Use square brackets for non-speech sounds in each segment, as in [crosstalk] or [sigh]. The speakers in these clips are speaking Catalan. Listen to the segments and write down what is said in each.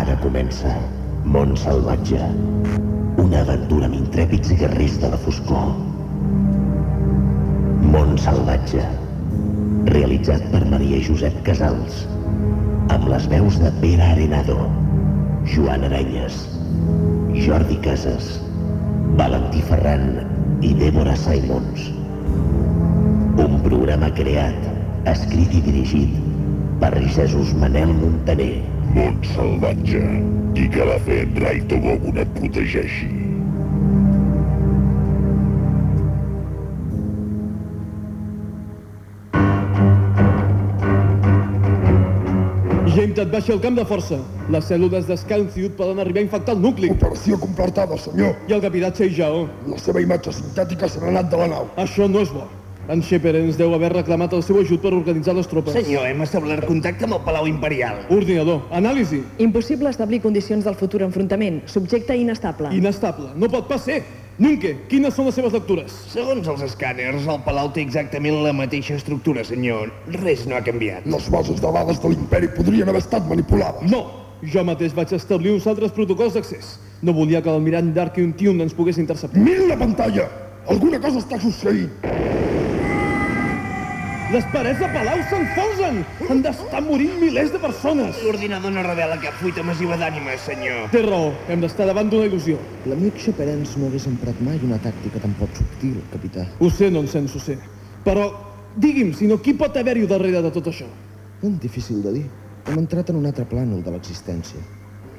Ara comença Mont Salvatge. Una aventura amb intrèpids i guerrers de la foscor. Mont Salvatge. Realitzat per Maria Josep Casals. Amb les veus de Pere Arenado, Joan Aranyes, Jordi Casas, Valentí Ferran i Débora Simons. Un programa creat, escrit i dirigit per Jesús Manel Montaner. Mont salvatge. I que la fe en Raito Gogun et protegeixi. Gent et baixa al camp de força. Les cèl·lules d'Scanfield poden arribar a infectar el nucli. Operació completada, senyor. I el capità Cheijao. La seva imatge sintètica se n'ha anat de la nau. Això no és bo. En Shepard ens deu haver reclamat el seu ajut per organitzar les tropes. Senyor, hem establert contacte amb el Palau Imperial. Ordinador. Anàlisi. Impossible establir condicions del futur enfrontament. Subjecte inestable. Inestable. No pot pas ser. Nunke, quines són les seves lectures? Segons els escàners, el Palau té exactament la mateixa estructura, senyor. Res no ha canviat. Les bases de dades de l'imperi podrien haver estat manipulades. No! Jo mateix vaig establir uns altres protocols d'accés. No volia que l'almirant Darkin Tune ens pogués interceptar. Mira la pantalla! Alguna cosa està succeint. Les parets de Palau s'enfonsen! Han d'estar morint milers de persones! L'ordinador no revela cap fuita massiva d'ànimes, senyor. Té raó, hem d'estar davant d'una il·lusió. L'amic Xaperens no hagués emprat mai una tàctica tan poc subtil, capità. Ho sé, nonsens, ho sé. Però, digui'm, si no, qui pot haver-hi darrere de tot això? Ben difícil de dir. Hem entrat en un altre plànol de l'existència.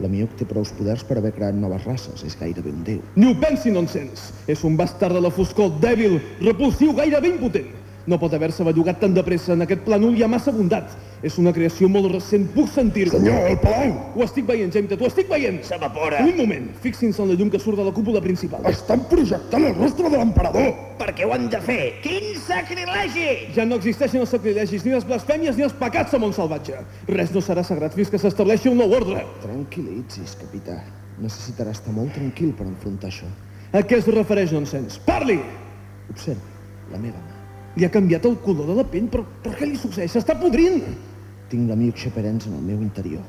L'Amiok té prous poders per haver creat noves races, és gairebé un déu. Ni ho pensi, nonsens! És un bastard de la foscor dèbil, repulsiu, gairebé impotent. No pot haver-se bellugat tan de pressa en aquest plànol hi ha massa bondat. És una creació molt recent, puc sentir-ho. Senyor, el palau! Ho estic veient, James, t'ho estic veient! S'evapora. Un moment, fixin-se en la llum que surt de la cúpula principal. Estan projectant el rostre de l'emperador! Per què ho han de fer? Quin sacrilegi! Ja no existeixen els sacrilegis, ni les blasfèmies, ni els pecats a Montsalvatge. Res no serà sagrat fins que s'estableixi un nou ordre. Tranquil·litzis, capità. Necessitarà estar molt tranquil per enfrontar això. A què es refereix, nonsens? Parli! Observa, la meva mà. Li ha canviat el color de la pell, però, però què li succeeix? S'està podrint! Tinc l'amic Xaperens en el meu interior.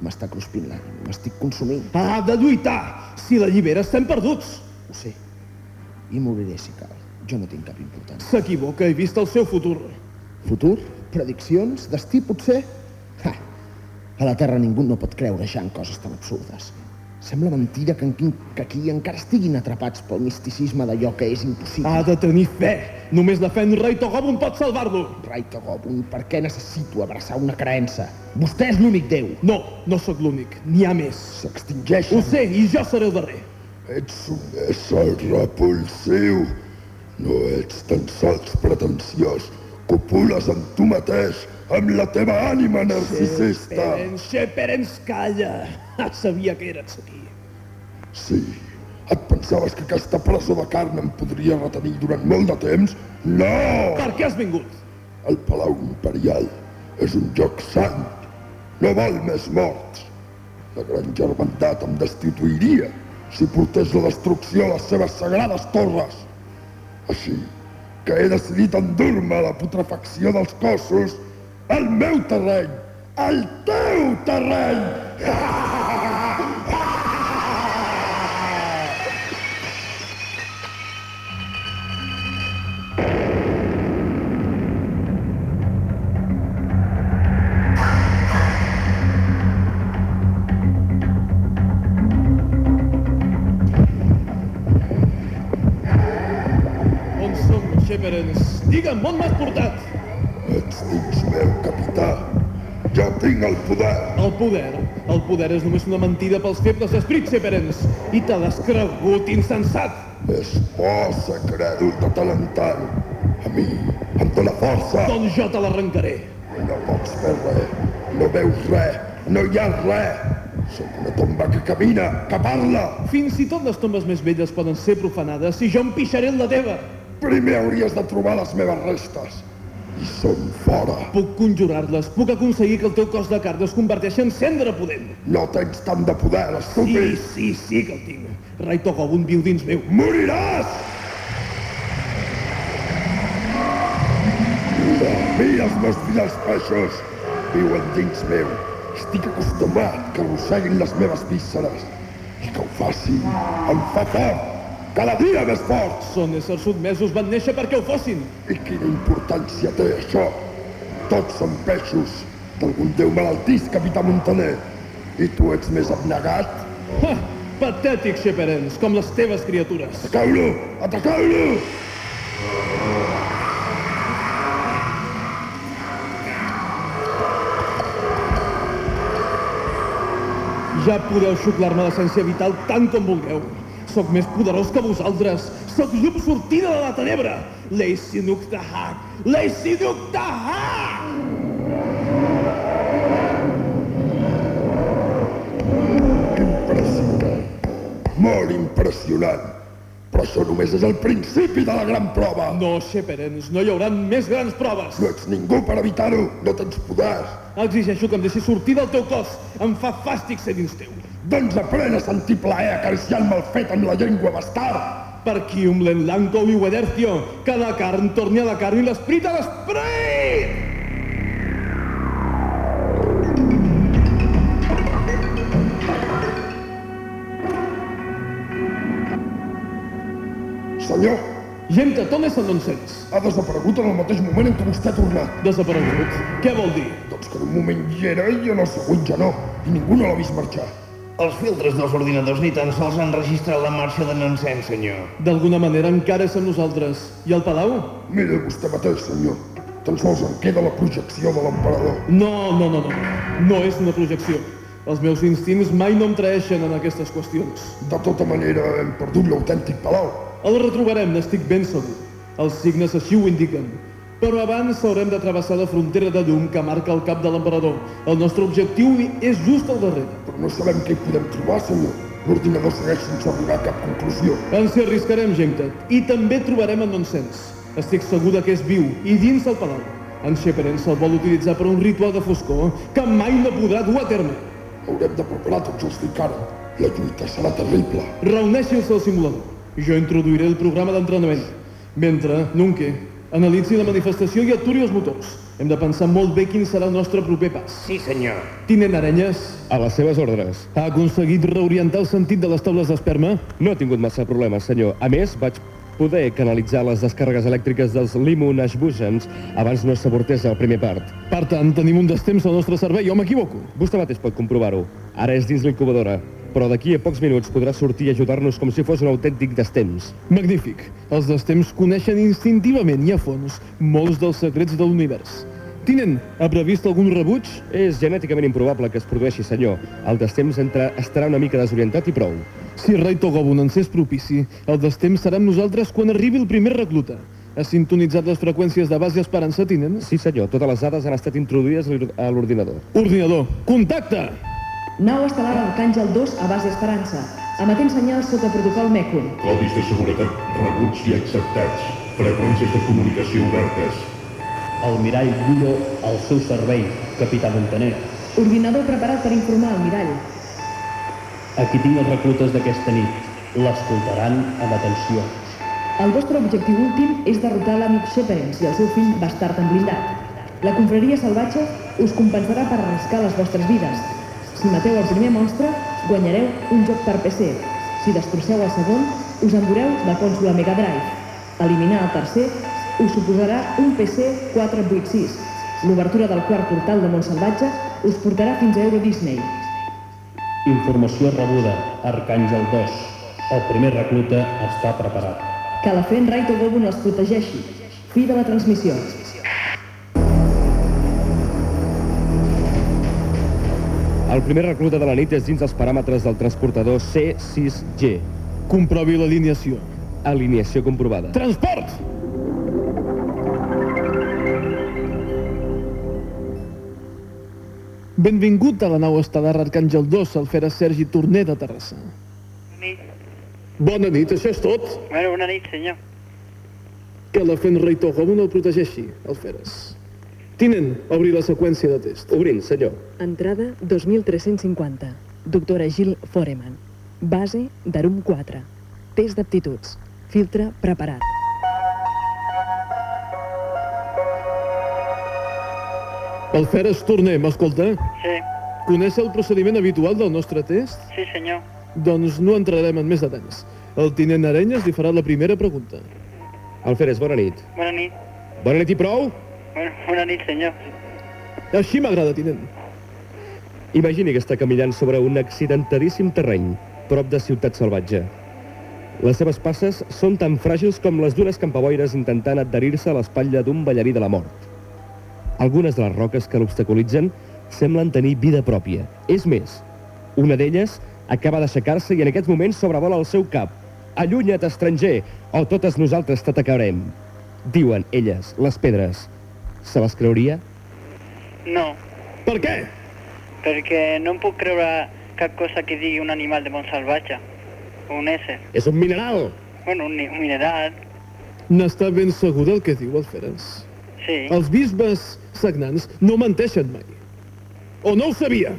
M'està cruspint l'ànima, m'estic consumint. Ha de lluitar! Si l'allibera estem perduts! Ho sé. I moriré si cal. Jo no tinc cap importància. S'equivoca, he vist el seu futur. Futur? Prediccions? Destí, potser? Ha! A la Terra ningú no pot creure ja en coses tan absurdes. Sembla mentida que, en, que aquí encara estiguin atrapats pel misticisme d'allò que és impossible. Ha de tenir fe! Només la fe en Rei Togobun pot salvar-lo! Rai Togobun, per què necessito abraçar una creença? Vostè és l'únic déu. No, no sóc l'únic. N'hi ha més. S'extingeixen. Ho sé, i jo seré el darrer. Ets un ésser repulsiu. No ets tan sols pretensiós. Copules en tu mateix, amb la teva ànima narcisista. Sheperen, Sheperen, calla! [laughs] Ah, sabia que eres aquí. Sí. Et pensaves que aquesta presó de carn em podria retenir durant molt de temps? No! Per què has vingut? El Palau Imperial és un lloc sant. No val més morts. La gran germandat em destituiria si portés la destrucció a les seves sagrades torres. Així que he decidit endur-me la putrefacció dels cossos al meu terreny, al teu terreny! On [laughs] poder. El poder és només una mentida pels febles esprits, Sheperens. I te l'has cregut, insensat. És ser crèdul de tant en tant. A mi em dóna força. Doncs jo te l'arrencaré. No pots fer res. No veus res. No hi ha res. Sóc una tomba que camina, que parla. Fins i tot les tombes més velles poden ser profanades i jo em pixaré en la teva. Primer hauries de trobar les meves restes. Són fora. Puc conjurar-les, puc aconseguir que el teu cos de carn es converteixi en cendra pudent. No tens tant de poder, Sí, estúpid. sí, sí que el tinc. Rai Togobun viu dins meu. Moriràs! A mi els meus fidels peixos viuen dins meu. Estic acostumat que arrosseguin les meves vísceres i que ho facin em fa fort, cada dia més fort. Són éssers sotmesos, van néixer perquè ho fossin. I quina importància té això? Tots són peixos d'algun déu malaltís, capità Montaner. I tu ets més abnegat? Ha! Patètics xeperens, com les teves criatures. Atacau-lo! Atacau-lo! Ja podeu xuclar-me l'essència vital tant com vulgueu. Sóc més poderós que vosaltres. Sóc llum sortida de la tenebra. Leici Nuktahak! Leici Nuktahak! Impressionant. Molt impressionant. Però això només és el principi de la gran prova. No, xeperens, no hi haurà més grans proves. No ets ningú per evitar-ho. No tens poders. Exigeixo que em deixis sortir del teu cos. Em fa fàstic ser dins teu. Doncs aprèn a sentir plaer acariciant-me el fet amb la llengua bastard. Per qui un l'enlanco i uedercio, que la carn torni a la carn i l'esperit a l'esperit! Senyor, Gent, és el nonsens? ha desaparegut en el mateix moment en què vostè ha tornat. Desaparegut. Què vol dir? Doncs que en un moment hi era i en el següent ja no. I ningú no l'ha vist marxar. Els filtres dels ordinadors ni tan sols han registrat la marxa de Nansens, senyor. D'alguna manera encara és amb nosaltres. I el palau? Mira vostè mateix, senyor. Tan sols en queda la projecció de l'emperador. No, no, no, no. No és una projecció. Els meus instints mai no em traeixen en aquestes qüestions. De tota manera, hem perdut l'autèntic palau. El retrobarem, n'estic ben segur. Els signes així ho indiquen. Però abans haurem de travessar la frontera de llum que marca el cap de l'emperador. El nostre objectiu és just al darrere. Però no sabem què hi podem trobar, senyor. L'ordinador segueix sense arribar a cap conclusió. Ens hi arriscarem, Gengtet, i també trobarem en nonsens. Estic segur que és viu i dins el palau. En Sheperen se'l vol utilitzar per un ritual de foscor que mai no podrà dur a terme. Haurem de preparar tots els d'Icara. La lluita serà terrible. Reuneixin-se al simulador. Jo introduiré el programa d'entrenament. Mentre, Nunke, analitzi la manifestació i aturi els motors. Hem de pensar molt bé quin serà el nostre proper pas. Sí, senyor. Tinent Arenyes, A les seves ordres. ha aconseguit reorientar el sentit de les taules d'esperma? No he tingut massa problemes, senyor. A més, vaig poder canalitzar les descàrregues elèctriques dels Limun Ashbushans abans no s'avortés el primer part. Per tant, tenim un destemps al nostre servei, o m'equivoco? Vostè mateix pot comprovar-ho. Ara és dins l'incubadora, però d'aquí a pocs minuts podrà sortir i ajudar-nos com si fos un autèntic destemps. Magnífic. Els destemps coneixen instintivament i a fons molts dels secrets de l'univers. Tinent, ha previst algun rebuig? És genèticament improbable que es produeixi, senyor. El destemps entra, estarà una mica desorientat i prou. Si Rei Togobun ens és propici, el destemps serà amb nosaltres quan arribi el primer recluta. Ha sintonitzat les freqüències de base Esperança, tinent? Sí, senyor. Totes les dades han estat introduïdes a l'ordinador. Ordinador, contacte! Nau estel·lar Arcàngel 2 a base Esperança, emetent senyals sota protocol MECUN. Codis de seguretat rebuts i acceptats. Freqüències de comunicació obertes. Almirall Gulo al seu servei, capità Montaner. Ordinador preparat per informar al mirall. Aquí tinc els reclutes d'aquesta nit. L'escoltaran amb atenció. El vostre objectiu últim és derrotar l'amic Sheperens i el seu fill bastard en blindat. La confraria salvatge us compensarà per arriscar les vostres vides. Si mateu el primer monstre, guanyareu un joc per PC. Si destrosseu el segon, us endureu la consola Mega Drive. Eliminar el tercer us suposarà un PC 486. L'obertura del quart portal de Montsalvatge us portarà fins a Euro Disney. Informació rebuda. Arcàngel 2. El primer recluta està preparat. Que la Fen Rai Togobun els protegeixi. Fi de la transmissió. El primer recluta de la nit és dins els paràmetres del transportador C6G. Comprovi l'alineació. Alineació comprovada. Transport! Benvingut a la nau estel·lar Arcàngel 2, el Fera Sergi Torner de Terrassa. nit. Bona nit, això és tot? Bueno, bona nit, senyor. Que la Fen Rei Togobun el protegeixi, el Feres. Tinent, obri la seqüència de test. Obrint, senyor. Entrada 2350. Doctora Gil Foreman. Base d'Arum 4. Test d'aptituds. Filtre preparat. El Feres Torner, m'escolta? Sí. Coneix el procediment habitual del nostre test? Sí, senyor. Doncs no entrarem en més detalls. El tinent Arenyes li farà la primera pregunta. Alferes, bona nit. Bona nit. Bona nit i prou? Bona, bona nit, senyor. Així m'agrada, tinent. Imagini que està caminant sobre un accidentadíssim terreny, prop de Ciutat Salvatge. Les seves passes són tan fràgils com les d'unes campaboires intentant adherir-se a l'espatlla d'un ballarí de la mort. Algunes de les roques que l'obstaculitzen semblen tenir vida pròpia. És més, una d'elles acaba d'aixecar-se i en aquests moments sobrevola el seu cap. Allunya't, estranger, o totes nosaltres t'atacarem. Diuen elles, les pedres. Se les creuria? No, Per què? perquè no em puc creure cap cosa que digui un animal de món salvatge. Un ésser. És un mineral! Bueno, un, un mineral. N'està ben segur del que diu Alferes. Sí. Els bisbes sagnants no menteixen mai. O no ho sabia.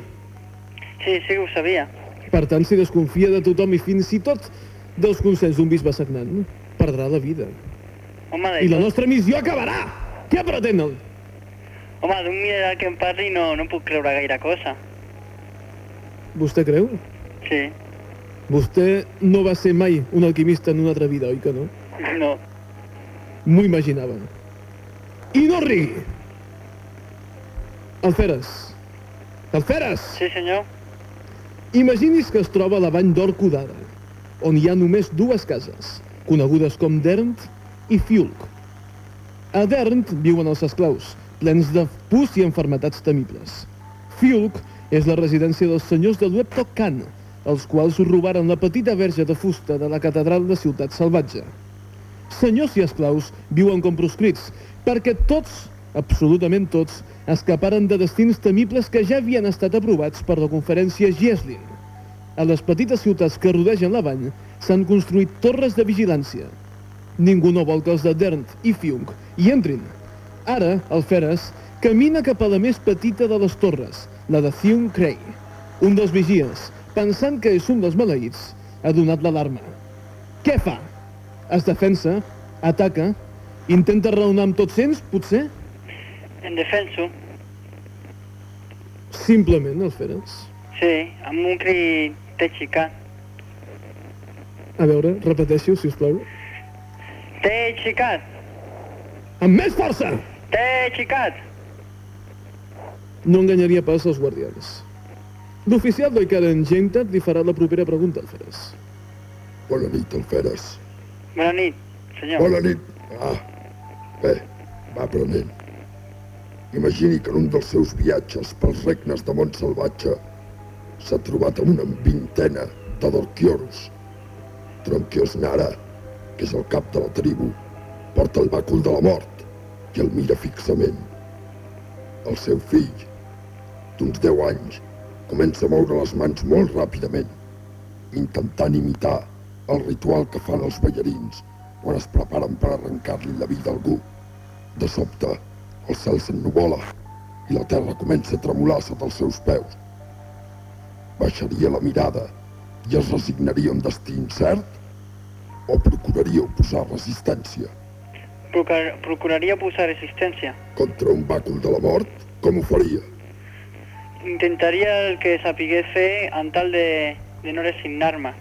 Sí, sí que ho sabia. Per tant, si desconfia de tothom i fins i tot dels consells d'un bisbe sagnant, perdrà la vida. Home, I la nostra missió acabarà! Què pretén. Home, d'un mineral que em parli no, no puc creure gaire cosa. Vostè creu? Sí. Vostè no va ser mai un alquimista en una altra vida, oi que no? No. M'ho imaginava. I no rigui! Alferes. Alferes! Sí, senyor. Imagini's que es troba a la vall d'Orcodara, on hi ha només dues cases, conegudes com Dernt i Fiulk. A Dernt viuen els esclaus, plens de pus i enfermetats temibles. Fiulk és la residència dels senyors de Luepto Khan, els quals robaren la petita verge de fusta de la catedral de Ciutat Salvatge. Senyors i esclaus viuen com proscrits, perquè tots, absolutament tots, escaparen de destins temibles que ja havien estat aprovats per la conferència Gieslin. A les petites ciutats que rodegen la vall s'han construït torres de vigilància. Ningú no vol que els de Dernt i Fiunk hi entrin. Ara, el Feres camina cap a la més petita de les torres, la de Thiun Cray. Un dels vigies, pensant que és un dels maleïts, ha donat l'alarma. Què fa? Es defensa, ataca, intenta raonar amb tots ells, potser? En defenso. Simplement el Feres. Sí, amb un crit t'he xicat. A veure, repeteixi-ho, si us plau. T'he xicat! Amb més força! T'he xicat! No enganyaria pas els guardians. L'oficial d'Oikaren Gentat li farà la propera pregunta al Feres. Bona nit, Alferes. Bona nit, senyor. Bona nit. Ah, bé, va aprenent. Imagini que en un dels seus viatges pels regnes de món salvatge s'ha trobat amb una vintena de Dorquiorus. Tronquios Nara, que és el cap de la tribu, porta el bàcul de la mort i el mira fixament. El seu fill, d'uns 10 anys, comença a moure les mans molt ràpidament, intentant imitar el ritual que fan els ballarins quan es preparen per arrencar-li la vida a algú. De sobte, el cel s'ennuvola i la terra comença a tremolar sota els seus peus. Baixaria la mirada i es resignaria un destí incert o procuraria oposar resistència Procar procuraria posar resistència. contra un bàcul de la mort? Com ho faria? Intentaria el que sapigués fer en tal de, de no resignar-me.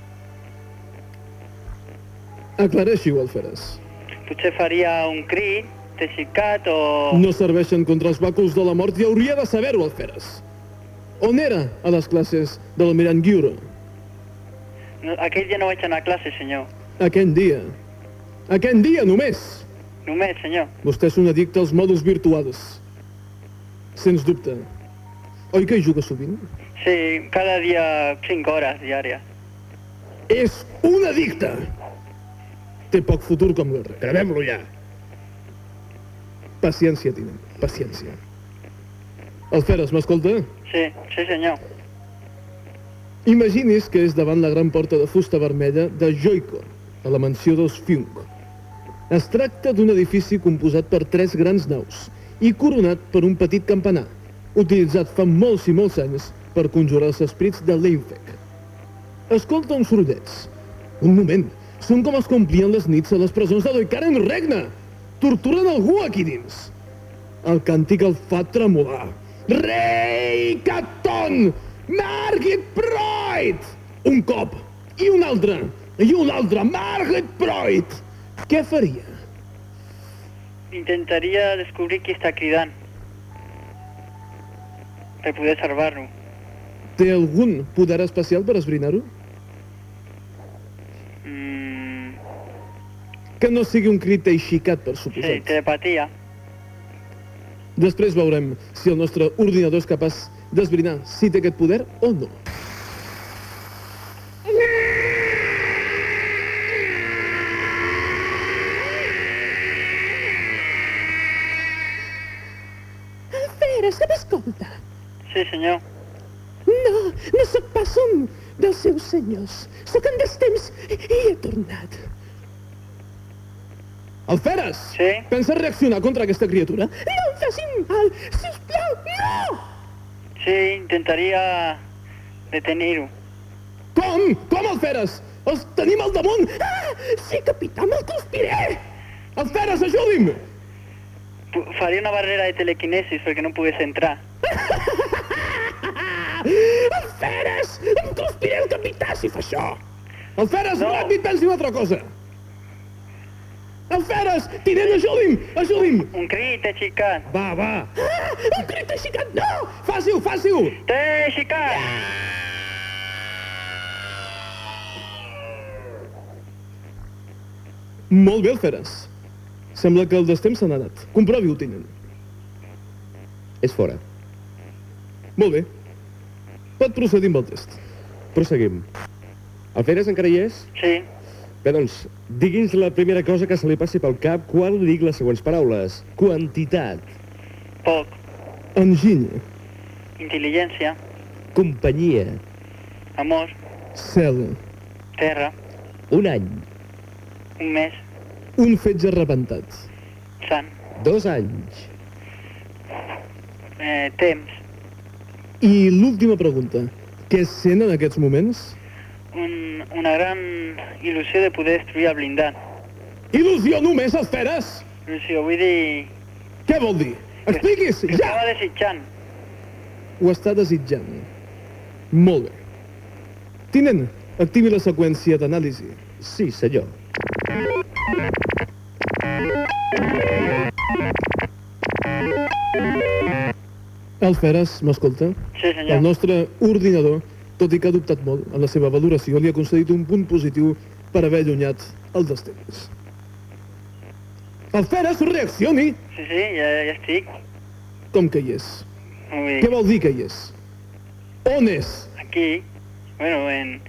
Aclareixi-ho, Alferes. Potser faria un crit, t'he xicat o... No serveixen contra els bàculs de la mort i hauria de saber-ho, Alferes. On era a les classes de l'almirant Giuro? No, aquell dia no vaig anar a classe, senyor. Aquell dia. Aquell dia, només. Només, senyor. Vostè és un addicte als mòduls virtuals. Sens dubte. Oi que hi juga sovint? Sí, cada dia 5 hores diàries. És un addicte! Té poc futur com guerrer. Gravem-lo ja. Paciència, tinent. Paciència. Alferes, m'escolta? Sí, sí, senyor. Imagini's que és davant la gran porta de fusta vermella de Joico, a la mansió dels Fiunk. Es tracta d'un edifici composat per tres grans naus i coronat per un petit campanar, utilitzat fa molts i molts anys per conjurar els esprits de l'Einfec. Escolta uns sorollets. Un moment, són com els que omplien les nits a les presons de Doikaren Regna! Torturen algú aquí dins! El càntic el fa tremolar. Rei Caton! Margit Proid! Un cop, i un altre, i un altre, Margit Proid! Què faria? Intentaria descobrir qui està cridant. Per poder salvar-lo. Té algun poder especial per esbrinar-ho? Mm, Que no sigui un crit eixicat, per sí, suposat. telepatia. Després veurem si el nostre ordinador és capaç d'esbrinar si té aquest poder o no. Senyors. Sóc en destemps i he tornat. Alferes! Sí? Pensa reaccionar contra aquesta criatura? No em facin mal, sisplau, no! Sí, intentaria detenir-ho. Com? Com, Alferes? Els tenim al damunt! Ah, sí, capità, me'l conspiré! Alferes, ajudi'm! Pu- Faria una barrera de telequinesis perquè no pogués entrar. [laughs] Alferes! Em conspiré el capità si fa això! Alferes, No. ràpid, pensi una altra cosa! Alferes! Tinent, ajudi'm! Ajudi'm! Un crit, he xicat. Va, va! Ah, un crit aixecat, no! Faci-ho, faci-ho! T'he xicat! Molt bé, Alferes. Sembla que el destemps se n'ha anat. Comprovi-ho, tinent. És fora. Molt bé. Pot procedir amb el test. Proseguim. El Feres encara hi és? Sí. Bé, doncs, digui'ns la primera cosa que se li passi pel cap quan li dic les següents paraules. Quantitat, Poc. Enginy, Intel·ligència. companyia, Amor. cel, Terra. un any, Un mes. un fetge repentat, Sant. dos anys, Eh, temps. I l'última pregunta. Què sent en aquests moments? Un, una gran il·lusió de poder destruir el blindat. Il·lusió només, Alferes! Il·lusió, vull dir... Què vol dir? Expliquis, Que ja! estava desitjant. Ho està desitjant. Molt bé. Tinent, activi la seqüència d'anàlisi. Sí, senyor. Alferes, m'escolta? Sí, El senyor. nostre ordinador, tot i que ha dubtat molt en la seva valoració, li ha concedit un punt positiu per haver allunyat el destemps. Alferes, reaccioni! Sí, sí, ja, ja estic. Com que hi és? Vull Què vol dir que hi és? On és? aquí, bueno, en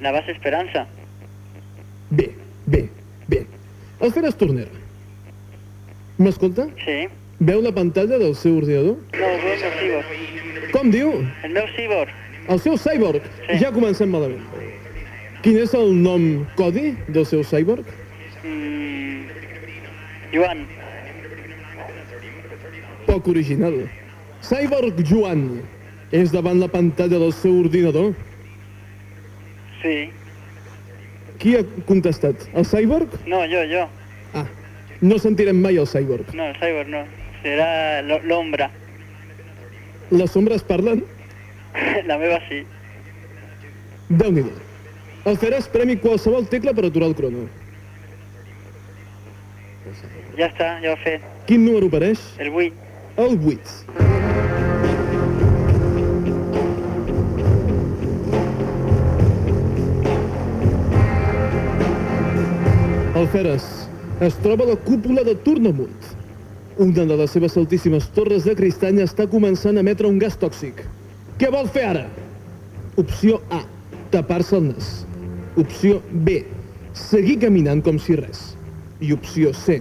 la base Esperança. Bé, bé, bé. Alferes Torner. M'escolta? Sí. Veu la pantalla del seu ordinador? No, el meu cyborg. Com diu? El meu cyborg. El seu cyborg. Sí. Ja comencem malament. Quin és el nom codi del seu cyborg? Mm, Joan. Poc original. Cyborg Joan. És davant la pantalla del seu ordinador? Sí. Qui ha contestat? El cyborg? No, jo, jo. Ah, no sentirem mai el cyborg. No, el cyborg no. Serà lo- l'ombra. Les ombres parlen? [laughs] la meva sí. Déu-n'hi-do. El Feres premi qualsevol tecla per aturar el crono. Ja està, ja ho he fet. Quin número apareix? El 8. El 8. El Feres es troba a la cúpula de Tornamunt. Una de les seves altíssimes torres de cristany està començant a emetre un gas tòxic. Què vol fer ara? Opció A, tapar-se el nas. Opció B, seguir caminant com si res. I opció C,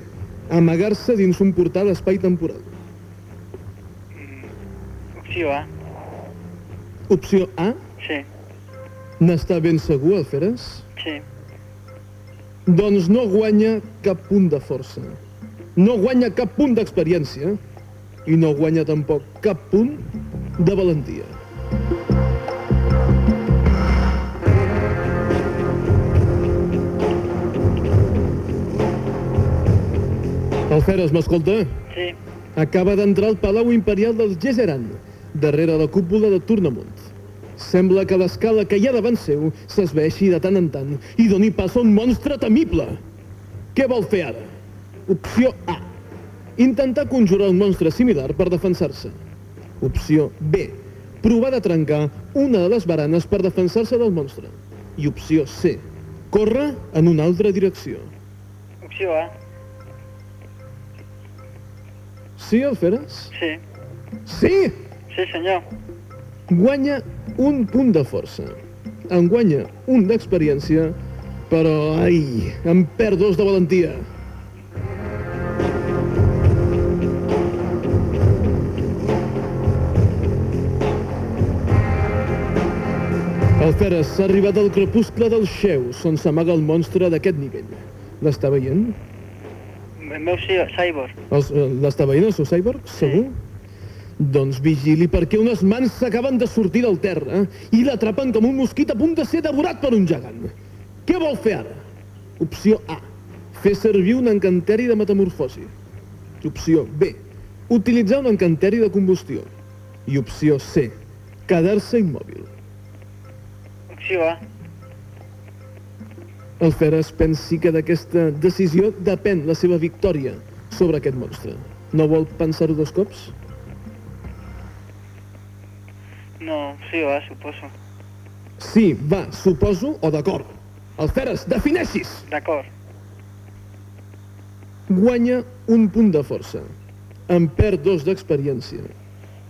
amagar-se dins un portal espai-temporal. Opció A. Opció A, Sí, n'està ben segur, el Feres? sí. Doncs no guanya cap punt de força. No guanya cap punt d'experiència. I no guanya tampoc cap punt de valentia. El Feres, m'escolta? Sí. Acaba d'entrar al Palau Imperial dels Gesseran darrere la cúpula de Tornamunt. Sembla que l'escala que hi ha davant seu s'esveixi de tant en tant i doni pas a un monstre temible. Què vol fer ara? Opció A. Intentar conjurar un monstre similar per defensar-se. Opció B. Provar de trencar una de les baranes per defensar-se del monstre. I opció C. Córrer en una altra direcció. Opció A. Sí, Alferes? Sí. Sí! Sí, senyor. Guanya un punt de força. En guanya un d'experiència, però, ai, en perd dos de valentia. El Feres s'ha arribat al crepuscle dels xeus, on s'amaga el monstre d'aquest nivell. L'està veient? El meu sí, cyborg. Eh, L'està veient, el seu cyborg? Segur? Doncs vigili perquè unes mans s'acaben de sortir del terra i l'atrapen com un mosquit a punt de ser devorat per un gegant. Què vol fer ara? Opció A. Fer servir un encanteri de metamorfosi. Opció B. Utilitzar un encanteri de combustió. I opció C. Quedar-se immòbil. A. El Feres pensi que d'aquesta decisió depèn la seva victòria sobre aquest monstre. No vol pensar-ho dos cops? No, opció A, suposo. Sí, va, suposo o d'acord. El Feres, defineixis! D'acord. Guanya un punt de força. En perd dos d'experiència.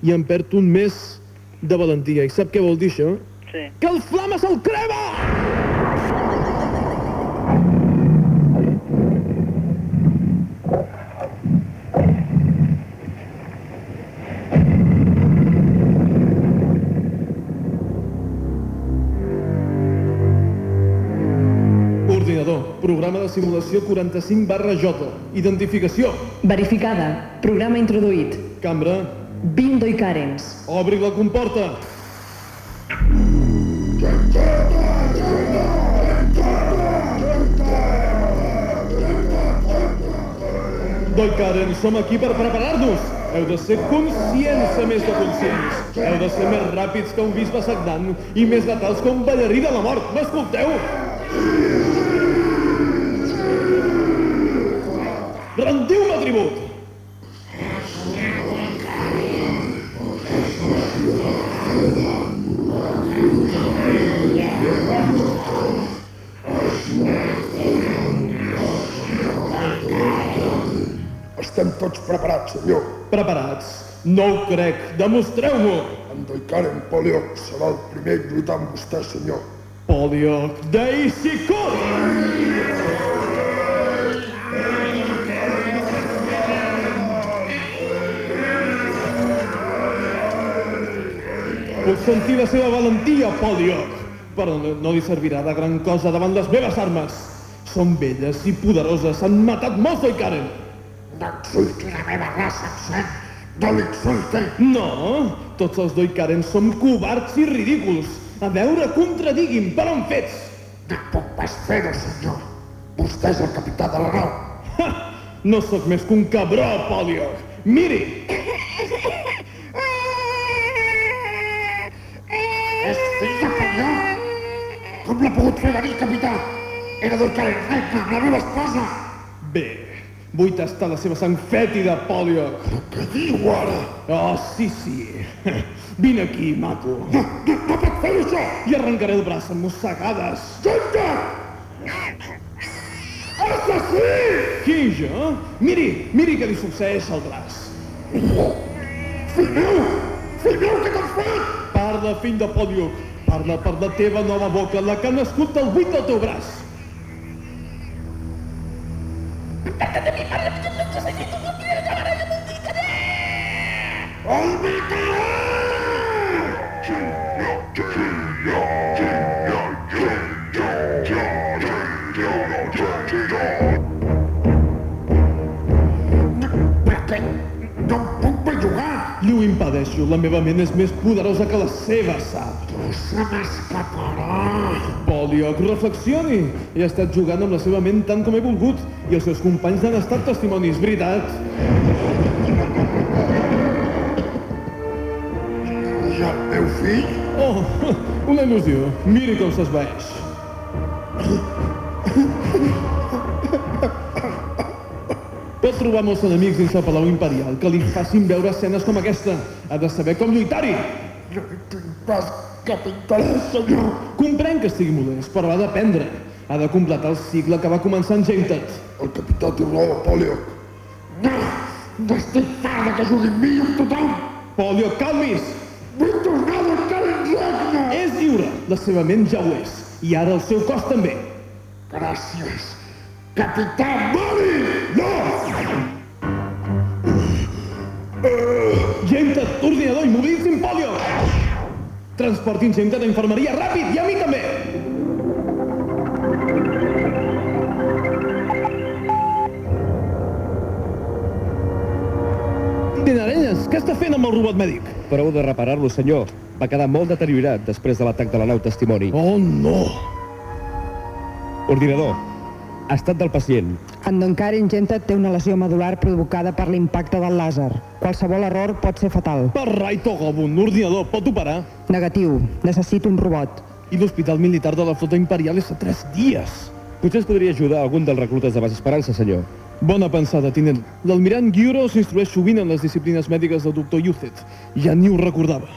I en perd un més de valentia. I sap què vol dir això? Sí. Que el flama se'l crema! Ordinador, programa de simulació 45 barra J. Identificació. Verificada. Programa introduït. Cambra. Bindo i Carens. Obri la comporta. Doi Karen, som aquí per preparar-nos. Heu de ser conscients a més de conscients. Heu de ser més ràpids que un bisbe sagnant i més letals que un ballarí de la mort. M'escolteu? Rendiu-me tribut! Tots preparats, senyor. Preparats? No ho crec. Demostreu-m'ho! En Doikaren Polioc serà el primer a lluitar amb vostè, senyor. Polioc d'Eisikor! Puc sentir la seva valentia, Polioc, però no, no li servirà de gran cosa davant les meves armes. Són velles i poderoses, han matat molts Doikaren. No insulti la meva raça, absent. No l'insulte. No, tots els Doikaren som covards i ridículs. A veure, contradigui'm, per on fets? No puc pas fer-ho, senyor. Vostè és el capità de la nau. Ha! No sóc més que un cabró, Polioc. Miri! És fill de Polió. Com l'ha pogut fer venir, capità? Era Doikaren Reina, la meva esposa. Bé, vull tastar la seva sang fètida, Polioc. Què diu ara? Oh, sí, sí. Vine aquí, mato. No, no, no pot fer això! I arrencaré el braç amb mossegades. Senta! Assassí! Qui, jo? Miri, miri que li succeeix al braç. Fill meu! Fill meu, què t'has fet? Parla, fill de Polioc. Parla per la teva nova boca, la que ha nascut del buit del teu braç. El impedeixo, la meva ment és més poderosa que la seva, sap? Se m'escaparà! Polioc, reflexioni. He estat jugant amb la seva ment tant com he volgut i els seus companys n'han estat testimonis, veritat? fill? Oh, una il·lusió. Miri com s'esvaeix. [laughs] Pot trobar molts enemics dins el Palau Imperial que li facin veure escenes com aquesta. Ha de saber com lluitar-hi. No tinc pas cap interès, senyor. Comprenc que estigui modest, però ha d'aprendre. Ha de completar el cicle que va començar en Gentet. El capità té raó, Polioc. No, no estic fart de que jugui amb mi i amb tothom. Polio, calmis! Vull tornar del Karen Regne. És lliure. La seva ment ja ho és. I ara el seu cos també. Gràcies. Capità Mori! No! Gentet, ordinador, immobilitzin Polio! Transportin Gentet a infermeria, ràpid, i a mi també! Dinarelles, què està fent amb el robot mèdic? Prou de reparar-lo, senyor. Va quedar molt deteriorat després de l'atac de la nau testimoni. Oh, no! Ordinador, estat del pacient. En Don Karen Gentet té una lesió medular provocada per l'impacte del làser. Qualsevol error pot ser fatal. Per Raito Gobun, ordinador, pot operar? Negatiu. Necessito un robot. I l'hospital militar de la flota imperial és a tres dies. Potser es podria ajudar algun dels reclutes de base Esperança, senyor. Bona pensada, tinent. L'almirant Gyuro s'instrueix sovint en les disciplines mèdiques del doctor Yuzet. Ja ni ho recordava.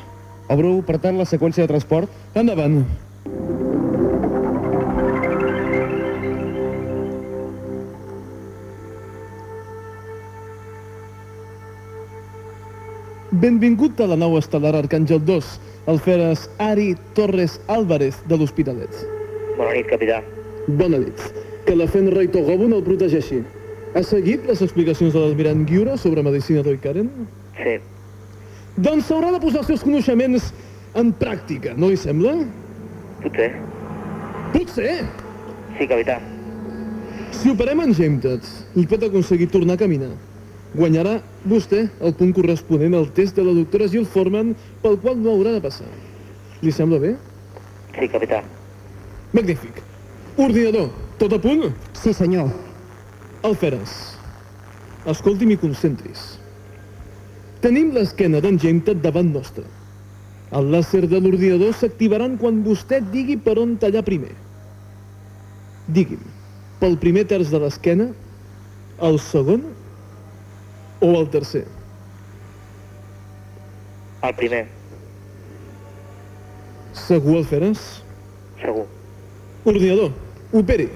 Obro, per tant, la seqüència de transport? Endavant. Benvingut a la nau estel·lar Arcàngel 2, el feres Ari Torres Álvarez de l'Hospitalet. Bona nit, capità. Bona nit. Que la Fenrei Togobun el protegeixi. Ha seguit les explicacions de l'almirant Gyura sobre medicina d'Oikaren? Sí. Doncs s'haurà de posar els seus coneixements en pràctica, no li sembla? Potser. Potser! Sí, capità. Si operem en Gemtet i pot aconseguir tornar a caminar, guanyarà vostè el punt corresponent al test de la doctora Jill Forman pel qual no haurà de passar. Li sembla bé? Sí, capità. Magnífic. Ordinador, tot a punt? Sí, senyor. Alferes, escolti'm i concentris. Tenim l'esquena d'en Gemtet davant nostre. El làser de l'ordinador s'activaran quan vostè digui per on tallar primer. Digui'm, pel primer terç de l'esquena, el segon o el tercer? El primer. Segur, Alferes? Segur. Ordinador, operi.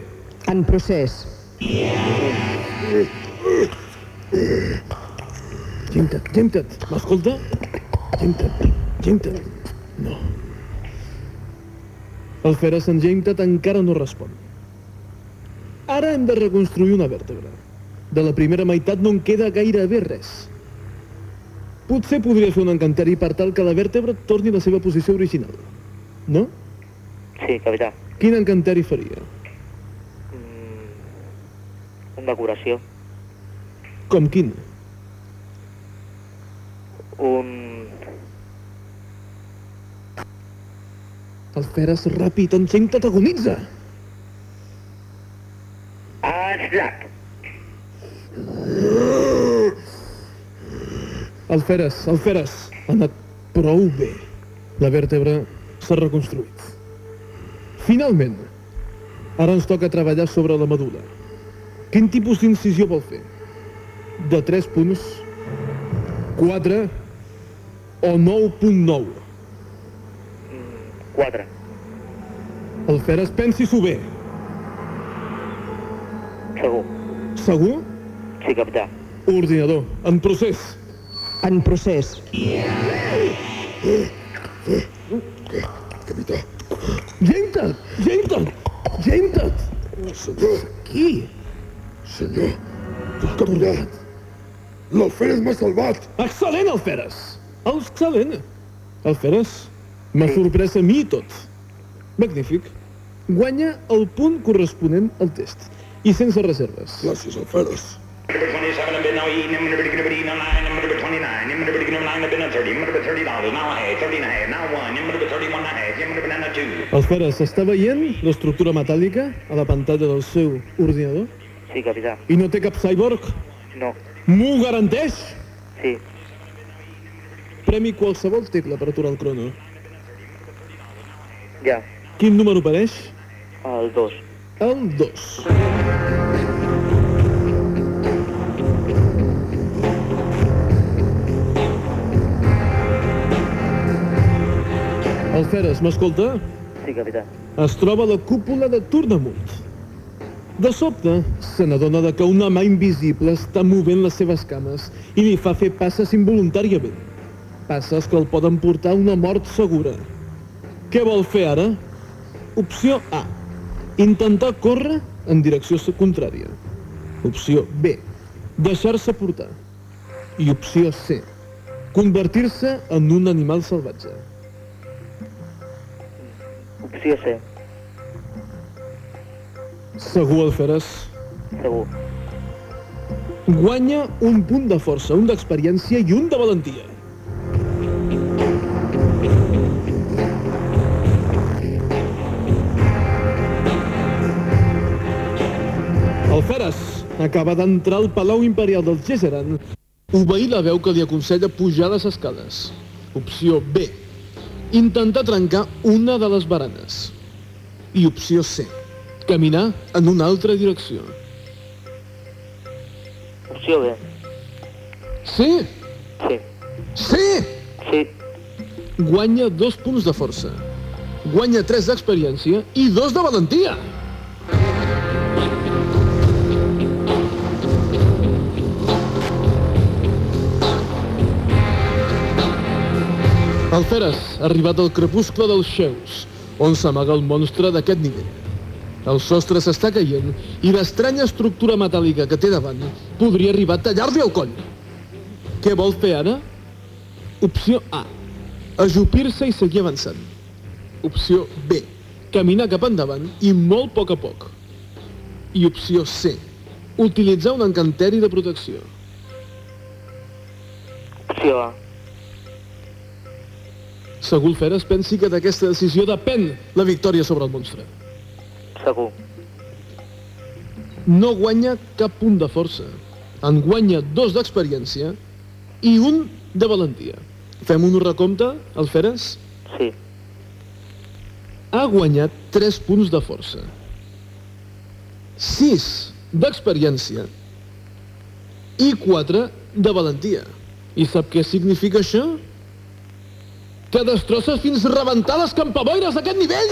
En procés. Gemtet, Gemtet, m'escolta? Gemtet, Gemtet. No. El Feres en Gemtet encara no respon. Ara hem de reconstruir una vèrtebra. De la primera meitat no en queda gairebé res. Potser podria fer un encanteri per tal que la vèrtebra torni a la seva posició original. No? Sí, capità. Quin encanteri faria? Un de curació. Com quin? Un... El Feres ràpid, en Gemtet agonitza. Exacte. El Feres, el Feres, ha anat prou bé. La vèrtebra s'ha reconstruït. Finalment, ara ens toca treballar sobre la medula. Quin tipus d'incisió vol fer? De 3 punts, 4 o 9.9? 4. El Feres pensi-s'ho bé. Segur. Segur? Sí, capità. Ordinador, en procés. En procés. Capità. Gentet! Gentet! Gentet! Senyor. Qui? Senyor. Capità. L'Alferes m'ha salvat. Excel·lent, Alferes! Excel·lent! Alferes, m'ha sorprès a mi i tot. Magnífic. Guanya el punt corresponent al test. I sense reserves. Gràcies, Alferes. Number 27 have been now eaten, number 29, number 29, number 29 have been a 30, number 30 dollars, now a half, 30 and a half, now one, number 31 and a half, number banana two. Alferes, està veient l'estructura metàl·lica a la pantalla del seu ordinador? Sí, capità. I no té cap cyborg? No. M'ho garanteix? Sí. Premi qualsevol tecla per aturar el crono. Ja, Quin número apareix? el 2. El 2. Alferes, m'escolta? Sí, capità. Es troba a la cúpula de Tornamunt. De sobte, se n'adona que una mà invisible està movent les seves cames i li fa fer passes involuntàriament. Passes que el poden portar a una mort segura. Què vol fer ara? Opció A. Intentar córrer en direcció contrària. Opció B. Deixar-se portar. I opció C. Convertir-se en un animal salvatge. Opció C. Segur, Alferes? Segur. Guanya un punt de força, un d'experiència i un de valentia. Alferes acaba d'entrar al Palau Imperial del Gesseran. Obeir la veu que li aconsella pujar les escales. Opció B. Intentar trencar una de les baranes. I opció C. Caminar en una altra direcció. Opció B. Sí? Sí. Sí! Sí. Guanya dos punts de força. Guanya tres d'experiència i dos de valentia. Alferes, arribat al crepuscle dels xeus, on s'amaga el monstre d'aquest nivell. El sostre s'està caient i l'estranya estructura metàl·lica que té davant podria arribar a tallar-li el coll. Què vol fer ara? Opció A. Ajupir-se i seguir avançant. Opció B. Caminar cap endavant i molt a poc a poc. I opció C. Utilitzar un encanteri de protecció. Opció A. Segur Feres pensi que d'aquesta decisió depèn la victòria sobre el monstre. Segur. No guanya cap punt de força. En guanya dos d'experiència i un de valentia. Fem un recompte, Alferes? Sí. Ha guanyat 3 punts de força. 6 d'experiència i 4 de valentia. I sap què significa això? Que destrosses fins rebentar les campaboires d'aquest nivell!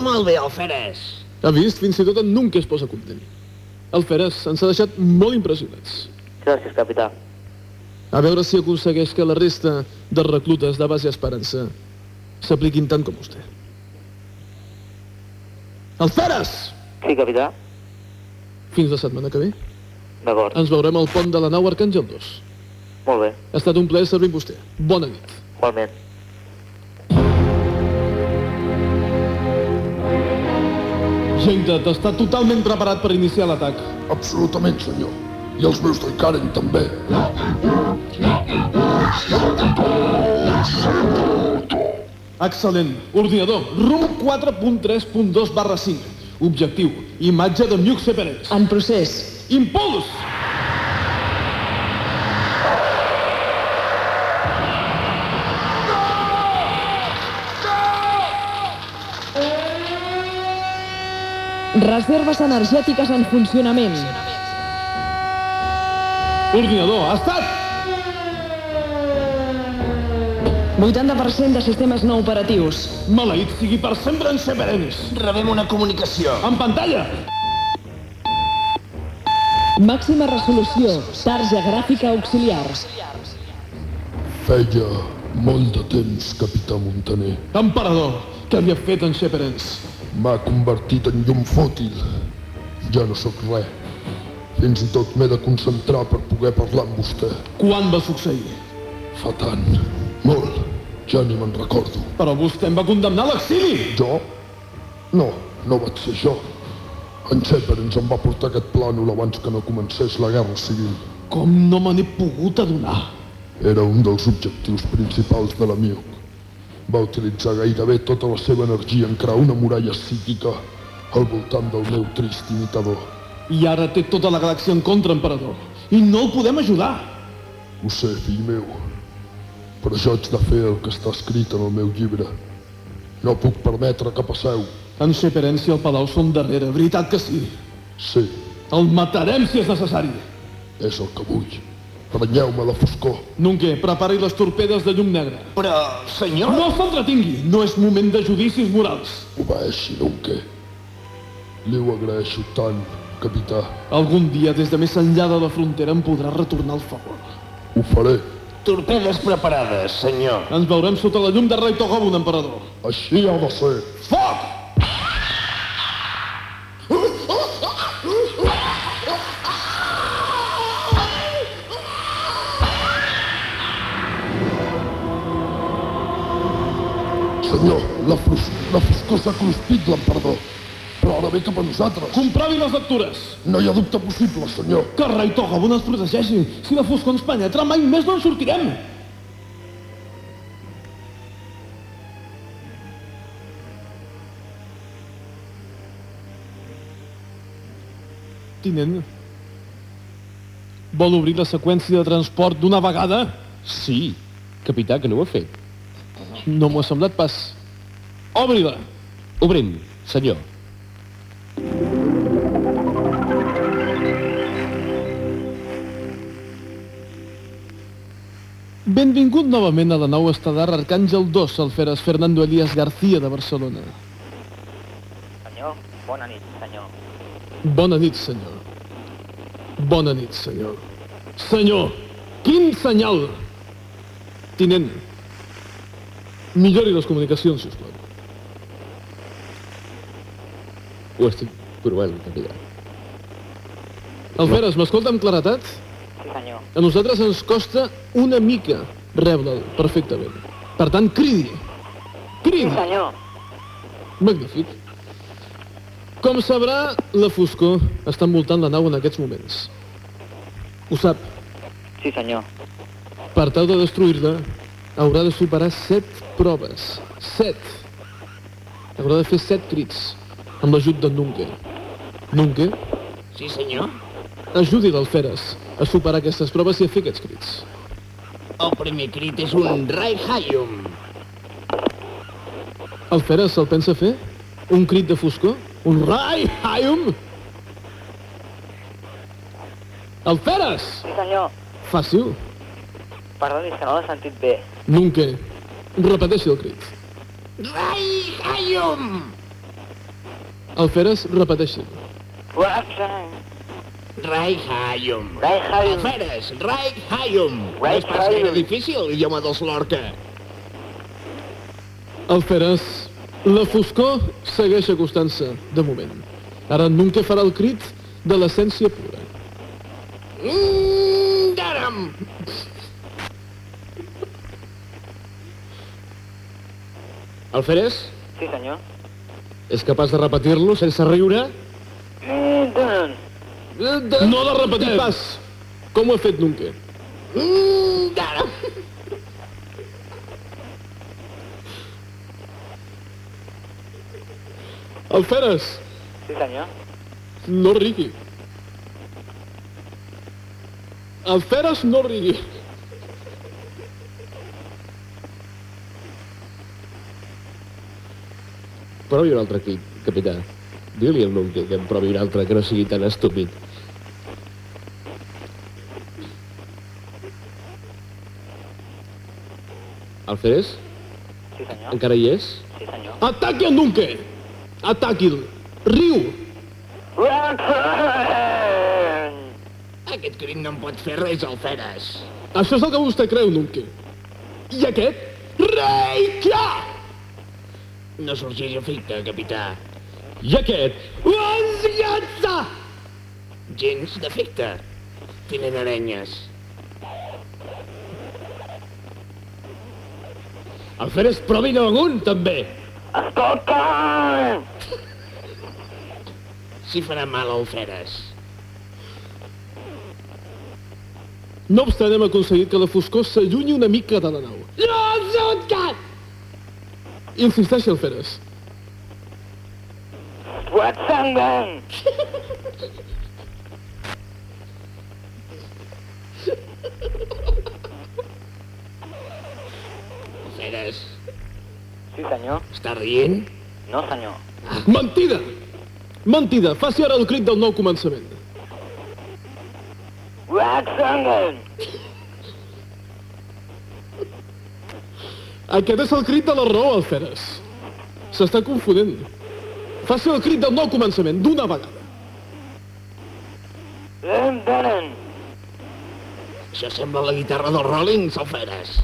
Molt bé, Alferes. Ha vist? Fins i tot en Nunca es posa content. El Feres ens ha deixat molt impressionats. Gràcies, capità. A veure si aconsegueix que la resta de reclutes de base Esperança s'apliquin tant com vostè. El Feres! Sí, capità. Fins la setmana que ve. D'acord. Ens veurem al pont de la nau Arcàngel 2. Molt bé. Ha estat un plaer servir amb vostè. Bona nit. Igualment. Jaidet està totalment preparat per iniciar l'atac. Absolutament, senyor. I els meus Doikaren també. Excel·lent. Ordinador, RUM 4.3.2 barra 5. Objectiu, imatge de Miuk Seperens. En procés. Impuls! Reserves energètiques en funcionament. Ordinador, estat! 80% de sistemes no operatius. Maleït sigui per sempre en Seperens. Rebem una comunicació. En pantalla! Màxima resolució. Tarja gràfica auxiliar. Feia molt de temps, capità Montaner. Emperador, què li ha fet en Seperens? M'ha convertit en llum fútil. Ja no sóc res. Fins i tot m'he de concentrar per poder parlar amb vostè. Quan va succeir? Fa tant. Molt. Ja ni me'n recordo. Però vostè em va condemnar a l'exili! Jo? No, no vaig ser jo. En Shepard ens en va portar aquest plànol abans que no comencés la guerra civil. Com no me n'he pogut adonar? Era un dels objectius principals de la Miok. Va utilitzar gairebé tota la seva energia en crear una muralla psíquica al voltant del meu trist imitador. I ara té tota la galàxia en contra, emperador. I no el podem ajudar. Ho sé, fill meu, però jo haig de fer el que està escrit en el meu llibre. No puc permetre que passeu. En Sheperens i el Palau són darrere, veritat que sí. Sí, El matarem si és necessari. és el que vull. Prenyeu-me la foscor. Nunque, prepari les torpedes de llum negra. Però, senyor... No s'entretingui, no és moment de judicis morals. Obeeixi, Nunque. Li ho agraeixo tant, capità. Algun dia, des de més enllà de la frontera, em podrà retornar el favor. Ho faré. Torpedes preparades, senyor. Ens veurem sota la llum de Rei Togobun, emperador. Així ha de ser. Foc! Senyor, la, fos la foscor s'ha cruspit l'emperador. Ve cap a nosaltres. Comprovi les lectures. No hi ha dubte possible, senyor. Que el Rei Togobun ens protegeixi. Si la foscor ens penetra, mai més no en sortirem. Tinent, vol obrir la seqüència de transport d'una vegada? Sí, capità, que no ho ha fet. No m'ho ha semblat pas. Obri-la. Obrim, senyor. Benvingut novament a la nau estadar Arcàngel 2, Alferes Fernando Elías García de Barcelona. Senyor, bona nit, senyor. Bona nit, senyor. Bona nit, senyor. Senyor, quin senyal! Tinent, millori les comunicacions, sisplau. Ho estic provant, capità. Alferes, m'escolta amb claretat? Sí, senyor. A nosaltres ens costa una mica reble'l perfectament. Per tant, cridi. Cridi. Sí, senyor. Magnífic. Com sabrà, la foscor està envoltant la nau en aquests moments. Ho sap. Sí, senyor. Per tal de destruir-la, haurà de superar set proves. Set. Haurà de fer set crits, amb l'ajut de Nunke. Nunke, Sí, senyor. ajudi l'Alferes a superar aquestes proves i a fer aquests crits. El primer crit és un Rai Hayum. Alferes se'l pensa fer? Un crit de foscor? Un rai hayum? Alferes! Sí, senyor. Fàcil. Perdoni, és que no l'he sentit bé. Nunca. Repeteixi el crit. Rai Hayum! Alferes, repeteixi. Rai Hayum. Rai Hayum. Alferes, Rai Hayum. Rai No és pas gaire difícil l'idioma dels Lorca. Alferes, la foscor segueix acostant-se, de moment. Ara Nunca farà el crit de l'essència pura. Mm, Daram! Alferes, Sí, senyor. És capaç de repetir-lo sense riure? No l'ha repetit pas! Com ho ha fet Nunca? Mm, Daram! Alferes, Sí, senyor. no rigui. Alferes, no rigui. Provi un altre crit, capità. Digue-li al Nunque que em provi un altre, que no sigui tan estúpid. Alferes, Sí, senyor. encara hi és? Sí, senyor. Ataqui a Nunca! Ataqui'l! Riu! Aquest crit no em pot fer res, Alferes. Això és el que vostè creu, Nunca. I aquest? Reikja! No sorgeix efecte, capità. I aquest? Uanziatza! Gens d'efecte. Tenen arenyes. Alferes, provi algun, també. Escolta! Si farà mal, Alferes. No obstant, hem aconseguit que la foscor s'allunyi una mica de la nau. Insisteixi, Alferes. Watsangan! Feres, Sí, senyor. està rient? No, senyor. Mentida! Mentida! Faci ara el crit del nou començament. Watsangan! Aquest és el crit de la raó, Alferes. S'està confonent. Faci el crit del nou començament, d'una vegada. Lem donen! Això sembla la guitarra dels Rollins, Alferes.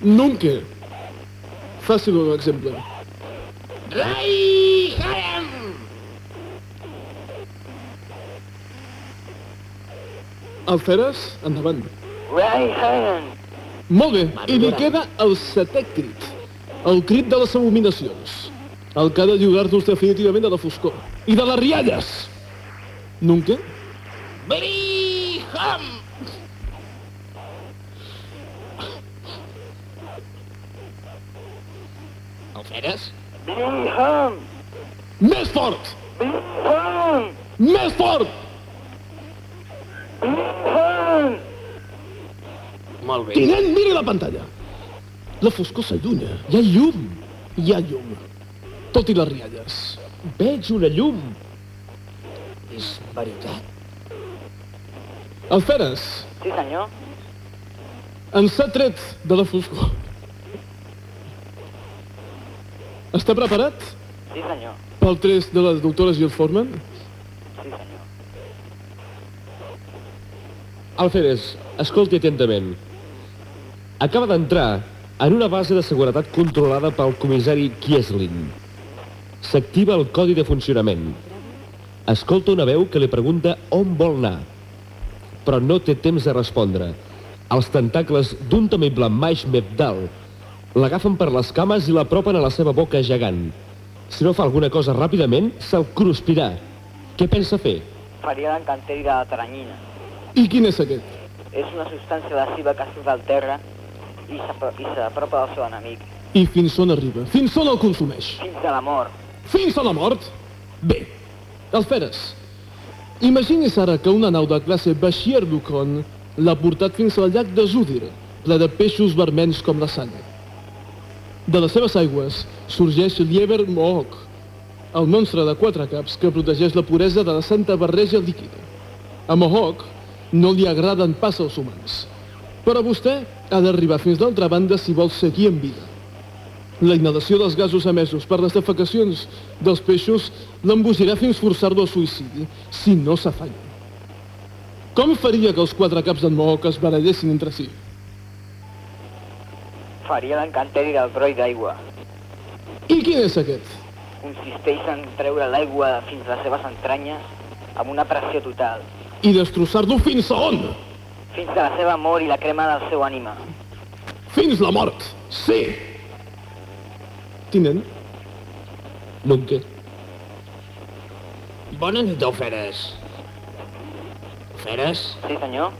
Nunca. Faci un exemple. Rai Hayam! Alferes, endavant. Rai Hayan! Molt bé, i li queda el setè crit. El crit de les abominacions. El que ha de lliurar-nos definitivament de la foscor. I de les rialles. Nunca? Briham! Alferes? Briham! Més fort! Briham! Més fort! Briham! Molt bé. Tinent, miri la pantalla. La foscor s'allunya. Hi ha llum. Hi ha llum. Tot i les rialles. Veig una llum. És veritat. Alferes, Sí, senyor. ens s'ha tret de la foscor. Està preparat Sí, senyor. pel test de les doctores Jill Foreman? Sí, senyor. Alferes, escolti atentament. Acaba d'entrar en una base de seguretat controlada pel comissari Kieslin. S'activa el codi de funcionament. Escolta una veu que li pregunta on vol anar. Però no té temps de respondre. Els tentacles d'un temible Maish Mebdal l'agafen per les cames i l'apropen a la seva boca gegant. Si no fa alguna cosa ràpidament, se'l cruspirà. Què pensa fer? Faria l'encanteri de la taranyina. I quin és aquest? És una substància lesiva que surt del terra i s'apro- i s'apropa al seu enemic. I fins on arriba? Fins on el consumeix? Fins a la mort. Fins a la mort? Bé, Alferes, imagini's ara que una nau de classe Bashir Lucon l'ha portat fins al llac de Zúdir, ple de peixos vermells com la sang. De les seves aigües sorgeix l'Ieber Mohawk, el monstre de quatre caps que protegeix la puresa de la santa barreja líquida. A Mohawk no li agraden pas els humans, però vostè ha d'arribar fins l'altra banda si vol seguir en vida. La inhalació dels gasos emesos per les defecacions dels peixos l'embogirà fins forçar-lo al suïcidi, si no s'afanya. Com faria que els quatre caps d'en Mohawk es barallessin entre si? Faria l'encanteri del broi d'aigua. I quin és aquest? Consisteix en treure l'aigua fins a les seves entranyes amb una pressió total, I destrossar-lo fins a on? Fins a la seva mort i la crema del seu ànima. Fins la mort. Sí. Tinent? Nunca. Bona nit, Alferes. Alferes, Sí, senyor?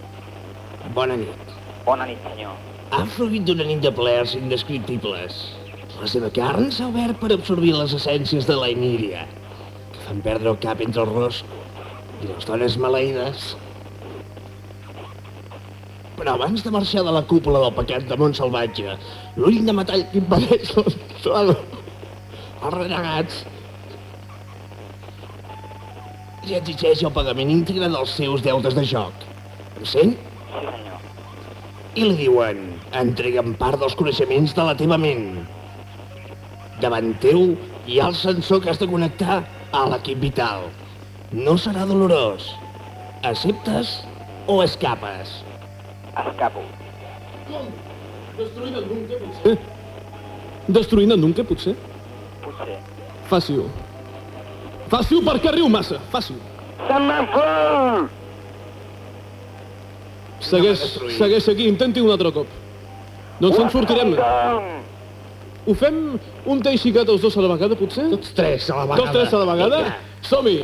bona nit. Bona nit, senyor. Ha fruit d'una nit de plaers indescriptibles. La seva carn s'ha obert per absorbir les essències de la iníria, que fan perdre el cap entre el ros i les dones maleïdes. Però abans de marxar de la cúpula del paquet de món salvatge, l'ull de metall que impedeix el sol als renegats li exigeix el pagament íntegre dels seus deutes de joc. Em sent? Sí, senyor. I li diuen, entrega'm part dels coneixements de la teva ment. Davant teu hi ha el sensor que has de connectar a l'equip vital. No serà dolorós. Acceptes o escapes? Escapo. Destruint en Nunca, potser? Destruint en Nunca, potser? Potser. Faci-ho. Faci-ho perquè riu massa. Faci-ho. Se me'n fot! Segueix, segueix aquí, intenti un altre cop. No ens en sortirem. Ho fem un teixicat els dos a la vegada, potser? Tots tres a la vegada. Tots tres a la vegada? Som-hi!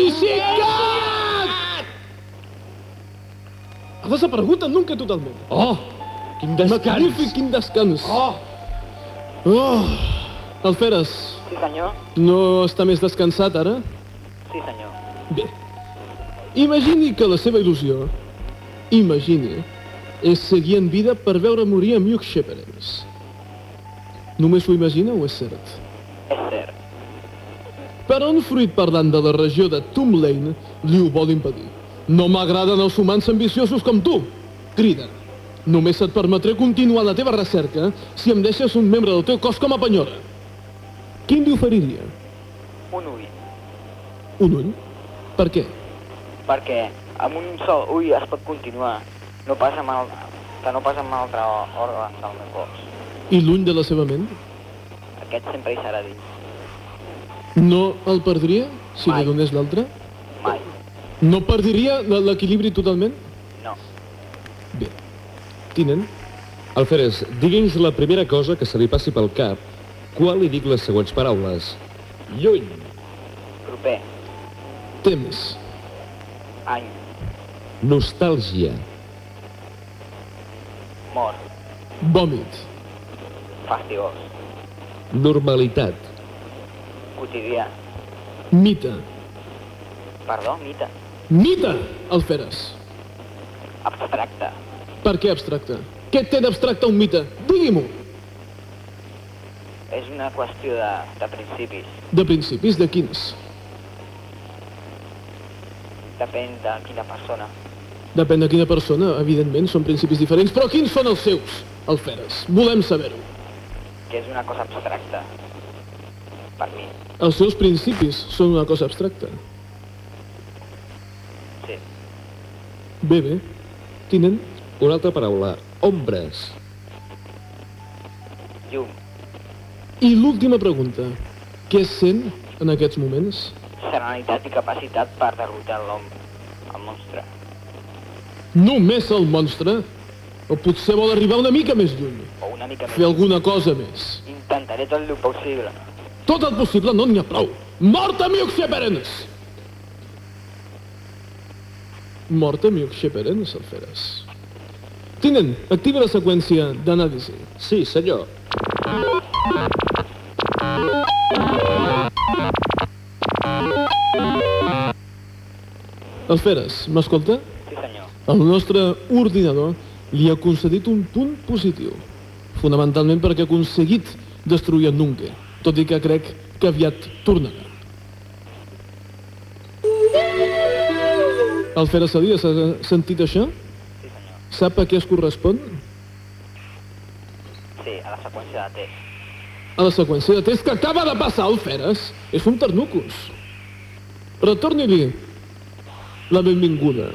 Ixicat! Ha desaparegut en Nunca totalment. Oh! Quin descans! Magnífic, quin descans. Oh! Oh! Alferes, Sí, senyor. no està més descansat ara? Sí, senyor. Bé. Imagini que la seva il·lusió, imagini, és seguir en vida per veure morir a Hugh Sheperens. Només ho imagina o és cert? És cert. Però un fruit parlant de la regió de Tomb Lane li ho vol impedir. No m'agraden els humans ambiciosos com tu, crida. Només et permetré continuar la teva recerca si em deixes un membre del teu cos com a penyora. Quin li oferiria? Un ull. Un ull? Per què? Perquè amb un sol ull es pot continuar. No pas amb el, que no pas amb altre òrgan del meu cos. I l'ull de la seva ment? Aquest sempre hi serà dins. No el perdria si Mai. li donés l'altre? No perdria l'equilibri totalment? No. Bé. Tinent? Alferes, digui'ns la primera cosa que se li passi pel cap quan li dic les següents paraules. Lluny, Proper. Temps. Any. nostàlgia, Mort. Vòmit. Fastigós. normalitat, Quotidià. Mite. Perdó, mite. Mite, Alferes. Abstracte. Per què abstracte? Què té d'abstracte un mite? Digui-m'ho. És una qüestió de, de principis. De principis, de quins? Depèn de quina persona. Depèn de quina persona, evidentment, són principis diferents, però quins són els seus, Alferes? Volem saber-ho. Que és una cosa abstracta. Per mi. Els seus principis són una cosa abstracta. Bé, bé. Tinent? una altra paraula, ombres, Llum. I l'última pregunta. Què sent en aquests moments? Serenitat i capacitat per derrotar l'home. El monstre. Només el monstre? O potser vol arribar una mica més lluny? O una mica més. Fer alguna cosa més? Intentaré tot el possible. Tot el possible no n'hi ha prou. Mort a Miuk Sheperens! Mort a Miuk Sheperens, Alferes. Tinent, activa la seqüència d'anàlisi. Sí, senyor. Alferes, m'escolta? Sí, senyor. El nostre ordinador li ha concedit un punt positiu, fonamentalment perquè ha aconseguit destruir en Nunke, tot i que crec que aviat tornarà. Alferes Salias, ha sentit això? Sí, senyor. Sap a què es correspon? Sí, a la seqüència de test. A la seqüència de test que acaba de passar Alferes és un ternucus. Retorni-li la benvinguda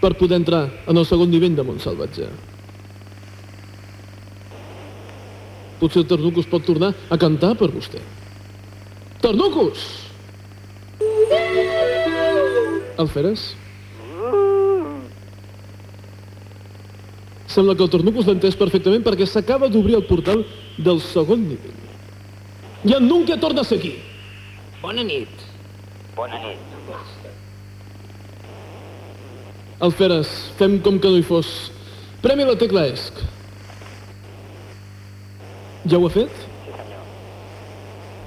per poder entrar en el segon nivell de Montsalvatge. Potser el Ternucus pot tornar a cantar per vostè. Ternucus! Alferes? Sembla que el Tornucus l'ha entès perfectament perquè s'acaba d'obrir el portal del segon nivell. I en Nunca torna a ser aquí. Bona nit. Bona nit. Alferes, fem com que no hi fos. Premi la tecla ESC. Ja ho ha fet? Sí, senyor.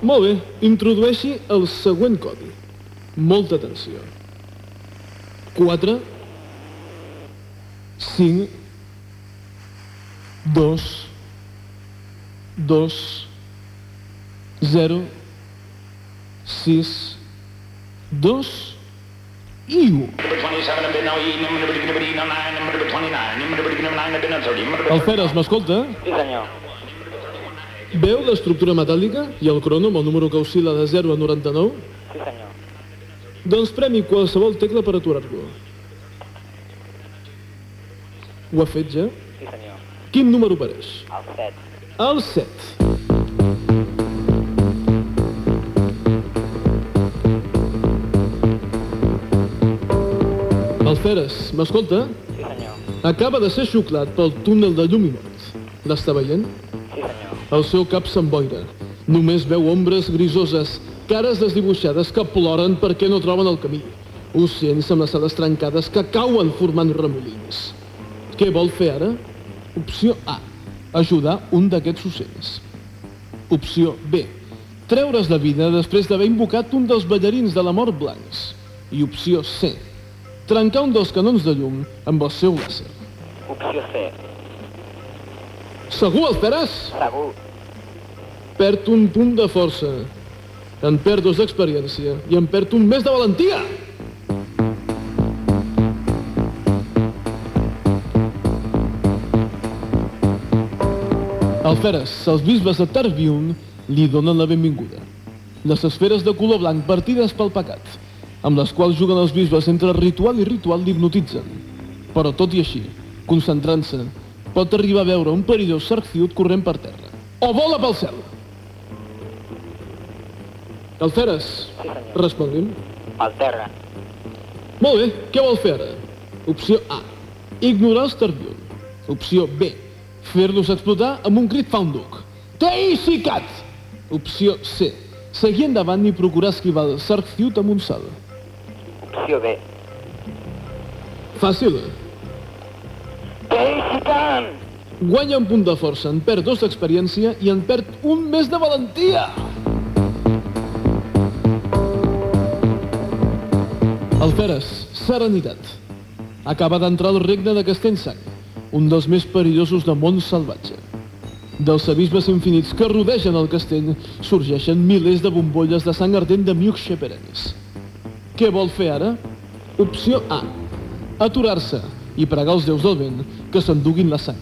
Molt bé, introdueixi el següent codi. Molta atenció. 4 5 2 2 0 6 2 i 1. Number 27, I've been now eating, number 29, number 29, number 29, I've been 30, number Alferes, m'escolta? Sí, senyor. Veu l'estructura metàl·lica i el crono amb el número que oscil·la de 0 a 99? Sí, senyor. Doncs premi qualsevol tecla per aturar-lo. Ho ha fet ja? Sí, senyor. Quin número apareix? El 7. El 7. Alferes, m'escolta? Sí, senyor. Acaba de ser xuclat pel túnel de llum i mort. L'està veient? Sí, senyor. El seu cap s'emboira. Només veu ombres grisoses, cares desdibuixades que ploren perquè no troben el camí. Ocells amb les ales trencades que cauen formant remolins. Què vol fer ara? Opció A. Ajudar un d'aquests ocells. Opció B. Treure's la vida després d'haver invocat un dels ballarins de la mort blancs. I opció C. Trencar un dels canons de llum amb el seu làser. Opció C. Segur, Alferes? Segur. Perd un punt de força. En perd dos d'experiència i en perd un més de valentia. Alferes, els bisbes de Tarbiun li donen la benvinguda. Les esferes de color blanc partides pel pecat, amb les quals juguen els bisbes entre ritual i ritual l'hipnotitzen. Però tot i així, concentrant-se, pot arribar a veure un perillós sarciut corrent per terra. O vola pel cel! Alferes, Sí, senyor. respongui'm. Al terra. Molt bé, què vol fer ara? Opció A. Ignorar els Tarbiun. Opció B. Fer-los explotar amb un crit fa un duc. Teisicat! Opció C. Seguir endavant i procurar esquivar el Sarciut amb un salt. Opció B. Fàcil. Teisican! Guanya un punt de força, en perd dos d'experiència i en perd un més de valentia. Alferes, serenitat. Acaba d'entrar al regne de Castellsang, un dels més perillosos de món salvatge. Dels abismes infinits que rodegen el castell sorgeixen milers de bombolles de sang ardent de miuxe perennes. Què vol fer ara? Opció A. Aturar-se i pregar els déus del vent que s'enduguin la sang.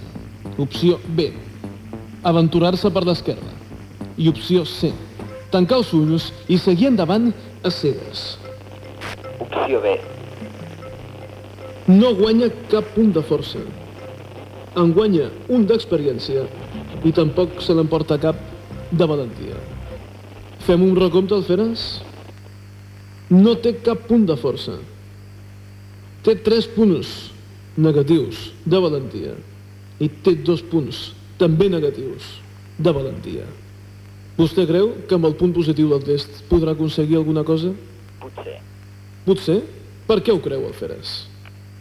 Opció B. Aventurar-se per l'esquerra. I opció C. Tancar els ulls i seguir endavant a cegues. Opció B. No guanya cap punt de força. En guanya un d'experiència i tampoc se n'emporta cap de valentia. Fem un recompte, Alferes? No té cap punt de força. Té tres punts negatius de valentia i té dos punts també negatius de valentia. Vostè creu que amb el punt positiu del test podrà aconseguir alguna cosa? Potser. Potser? Per què ho creu, Alferes?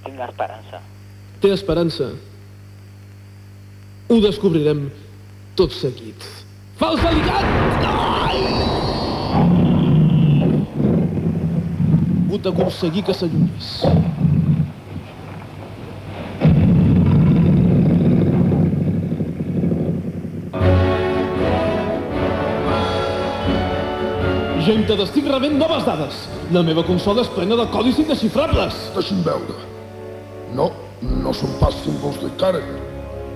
Tinc esperança. Té esperança. Ho descobrirem tot seguit. Falsalitat! Ai! Hagut d'aconseguir que s'allunyés. Gent, estic rebent noves dades. La meva consola és plena de codis indesxifrables. Deixi'm veure. No, no són pas símbols d'Icaren,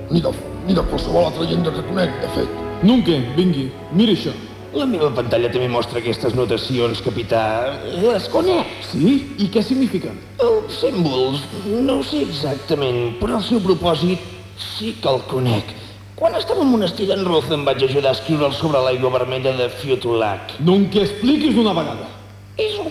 ni de, ni de qualsevol altra llengua que conec, de fet. Nunca, vingui, miri això. La meva pantalla també mostra aquestes notacions, capità. Les conec. Sí? I què signifiquen? Els símbols, no ho sé exactament, però el seu propòsit sí que el conec. Quan estava al monestir d'en Roth em vaig ajudar a escriure'l sobre l'aigua vermella de Fiutulac. Nunca expliquis d'una vegada.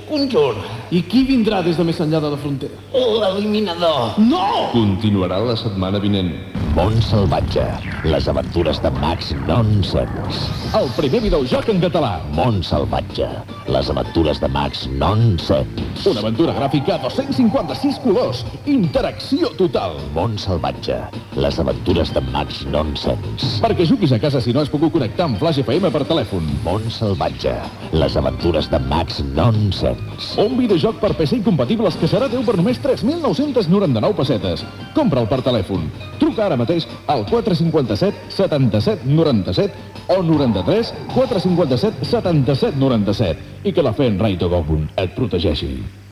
Conjur. I qui vindrà des de més enllà de la frontera? L'eliminador. No! Continuarà la setmana vinent. Món salvatge. Les aventures de Max Nonsens. El primer videojoc en català. Món salvatge. Les aventures de Max Nonsens. Una aventura gràfica a 256 colors. Interacció total. Món salvatge. Les aventures de Max Nonsens. Perquè juguis a casa si no has pogut connectar amb Flash FM per telèfon. Món salvatge. Les aventures de Max Nonsens. Un videojoc per PC incompatibles que serà teu per només 3.999 pessetes. Compra'l per telèfon. Truca ara mateix al 457 77 97 o 93 457 77 97 i que la fe en Rai Togobun et protegeixi.